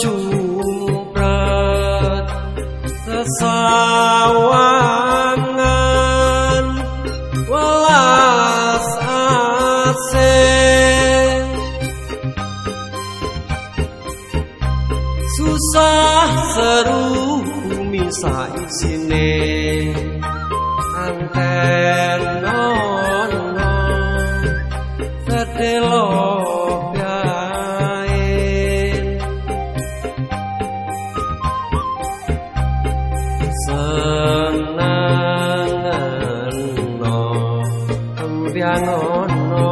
potong jumprat sawangan welas asing. Susah seru saisine anten empiang ono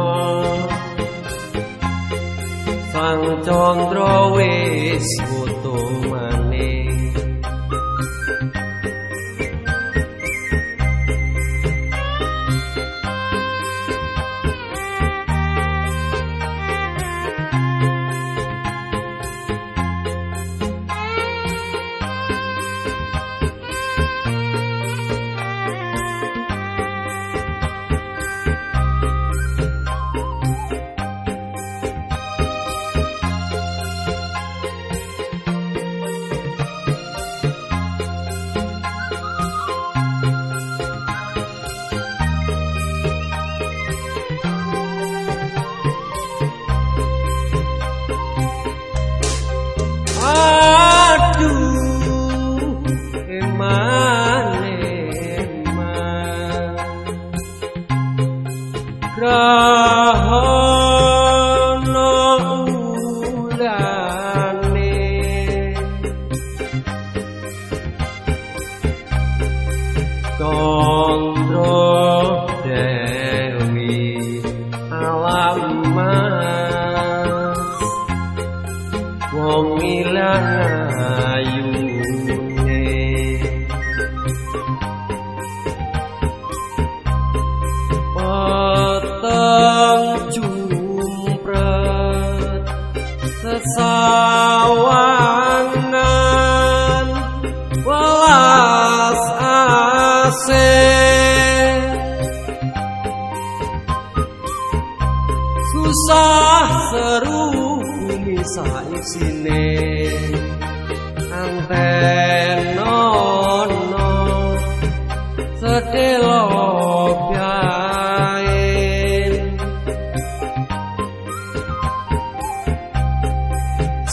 sang condro wis Christ. Susah seru bumi saisine anten nono sedelo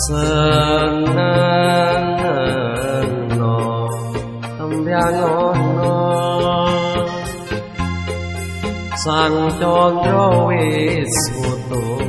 senengno Sang Chandra Wisutumani